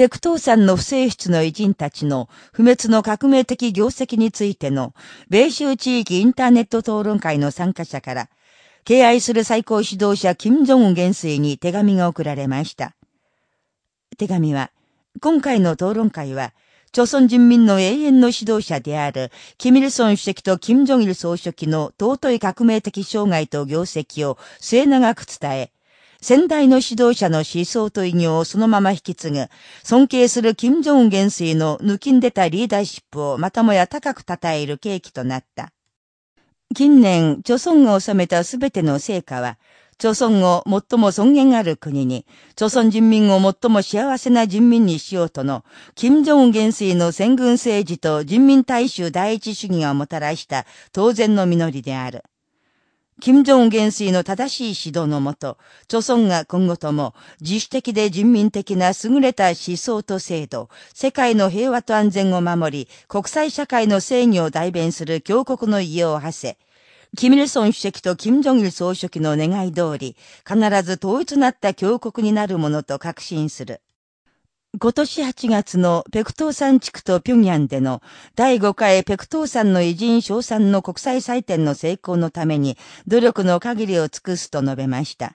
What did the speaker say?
ペクトーさんの不正室の偉人たちの不滅の革命的業績についての米州地域インターネット討論会の参加者から、敬愛する最高指導者金正恩元帥に手紙が送られました。手紙は、今回の討論会は、朝鮮人民の永遠の指導者である、キミルソン主席と金正日総書記の尊い革命的生涯と業績を末永く伝え、先代の指導者の思想と偉業をそのまま引き継ぐ、尊敬する金正恩元帥の抜きん出たリーダーシップをまたもや高く称える契機となった。近年、朝鮮が収めたすべての成果は、朝鮮を最も尊厳ある国に、朝鮮人民を最も幸せな人民にしようとの、金正恩元帥の戦軍政治と人民大衆第一主義がもたらした当然の実りである。金正恩元帥の正しい指導のもと、朝鮮が今後とも自主的で人民的な優れた思想と制度、世界の平和と安全を守り、国際社会の正義を代弁する強国の家を馳せ、キミルソン主席とキム・ジョンル総書記の願い通り、必ず統一なった強国になるものと確信する。今年8月のペクトー山地区とピョンヤンでの第5回ペクトー山の偉人賞賛の国際祭典の成功のために努力の限りを尽くすと述べました。